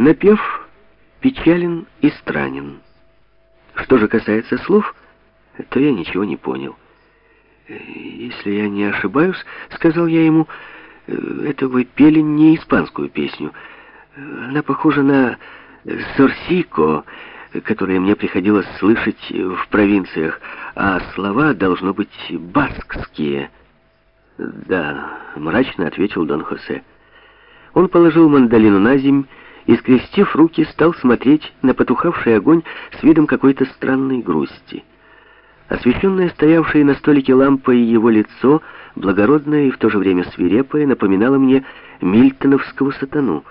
Напев печален и странен. Что же касается слов, то я ничего не понял. «Если я не ошибаюсь, — сказал я ему, — это вы пели не испанскую песню. Она похожа на «Сорсико», которые мне приходилось слышать в провинциях, а слова должно быть баскские». «Да», — мрачно ответил Дон Хосе. Он положил мандолину на земь и, скрестив руки, стал смотреть на потухавший огонь с видом какой-то странной грусти. Освещенное стоявшее на столике лампой его лицо, благородное и в то же время свирепое, напоминало мне мильтоновского сатану.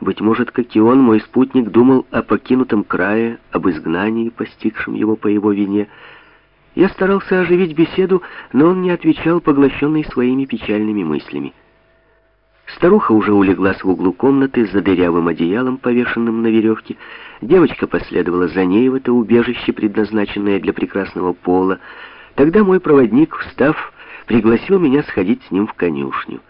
Быть может, как и он, мой спутник думал о покинутом крае, об изгнании, постигшем его по его вине. Я старался оживить беседу, но он не отвечал, поглощенный своими печальными мыслями. Старуха уже улеглась в углу комнаты за дырявым одеялом, повешенным на веревке. Девочка последовала за ней в это убежище, предназначенное для прекрасного пола. Тогда мой проводник, встав, пригласил меня сходить с ним в конюшню.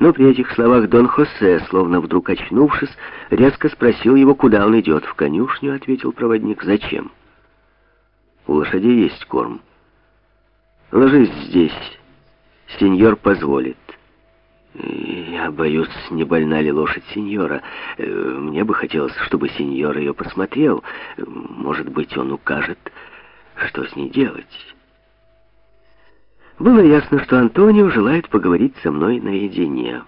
Но при этих словах Дон Хосе, словно вдруг очнувшись, резко спросил его, куда он идет. «В конюшню», — ответил проводник. «Зачем?» «У лошадей есть корм». «Ложись здесь. Сеньор позволит». «Я боюсь, не больна ли лошадь сеньора. Э, мне бы хотелось, чтобы сеньор ее посмотрел. Может быть, он укажет, что с ней делать». Было ясно, что Антонио желает поговорить со мной наедине.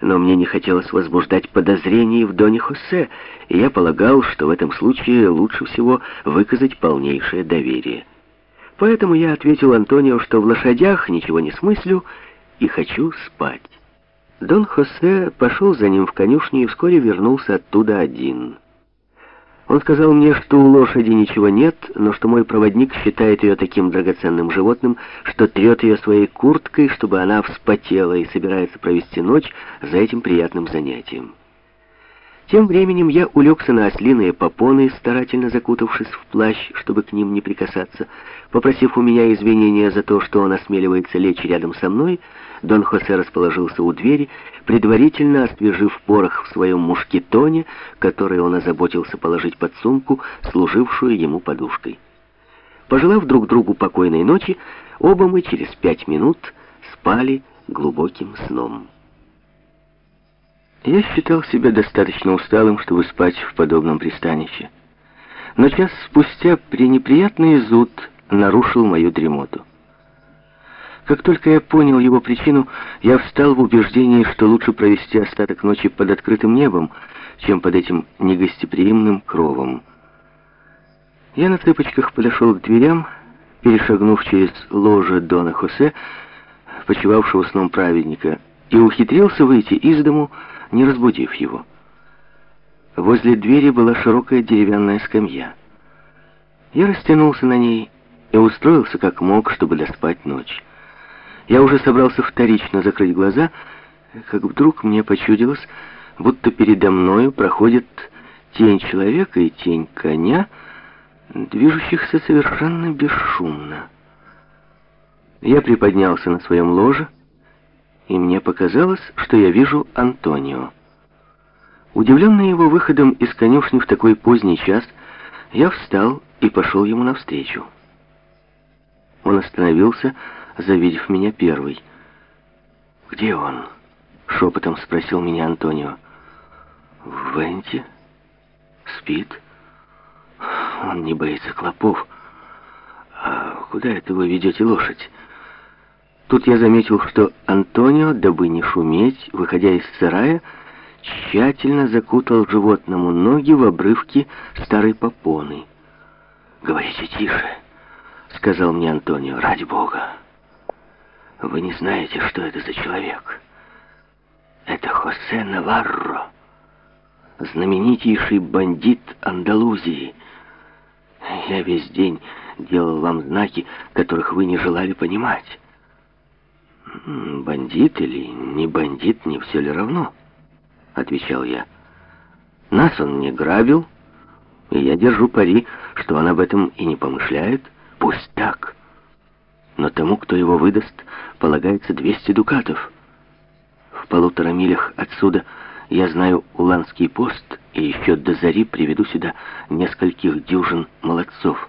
Но мне не хотелось возбуждать подозрений в Доне Хосе, и я полагал, что в этом случае лучше всего выказать полнейшее доверие. Поэтому я ответил Антонио, что в лошадях ничего не смыслю и хочу спать. Дон Хосе пошел за ним в конюшню и вскоре вернулся оттуда один. Он сказал мне, что у лошади ничего нет, но что мой проводник считает ее таким драгоценным животным, что трет ее своей курткой, чтобы она вспотела и собирается провести ночь за этим приятным занятием. Тем временем я улегся на ослиные попоны, старательно закутавшись в плащ, чтобы к ним не прикасаться. Попросив у меня извинения за то, что он осмеливается лечь рядом со мной, Дон Хосе расположился у двери, предварительно освежив порох в своем мушкетоне, который он озаботился положить под сумку, служившую ему подушкой. Пожелав друг другу покойной ночи, оба мы через пять минут спали глубоким сном. Я считал себя достаточно усталым, чтобы спать в подобном пристанище. Но час спустя пренеприятный зуд нарушил мою дремоту. Как только я понял его причину, я встал в убеждении, что лучше провести остаток ночи под открытым небом, чем под этим негостеприимным кровом. Я на цыпочках подошел к дверям, перешагнув через ложе Дона Хосе, почивавшего сном праведника, и ухитрился выйти из дому, не разбудив его. Возле двери была широкая деревянная скамья. Я растянулся на ней и устроился как мог, чтобы доспать ночь. Я уже собрался вторично закрыть глаза, как вдруг мне почудилось, будто передо мною проходит тень человека и тень коня, движущихся совершенно бесшумно. Я приподнялся на своем ложе, и мне показалось, что я вижу Антонио. Удивленный его выходом из конюшни в такой поздний час, я встал и пошел ему навстречу. Он остановился, завидев меня первый. «Где он?» — шепотом спросил меня Антонио. «В Венте? Спит? Он не боится клопов. А куда это вы ведете лошадь?» Тут я заметил, что Антонио, дабы не шуметь, выходя из сарая, тщательно закутал животному ноги в обрывки старой попоны. «Говорите тише», — сказал мне Антонио, — «ради Бога. Вы не знаете, что это за человек. Это Хосе Наварро, знаменитейший бандит Андалузии. Я весь день делал вам знаки, которых вы не желали понимать». «Бандит или не бандит, не все ли равно?» — отвечал я. «Нас он не грабил, и я держу пари, что он об этом и не помышляет. Пусть так. Но тому, кто его выдаст, полагается 200 дукатов. В полутора милях отсюда я знаю Уланский пост и еще до зари приведу сюда нескольких дюжин молодцов.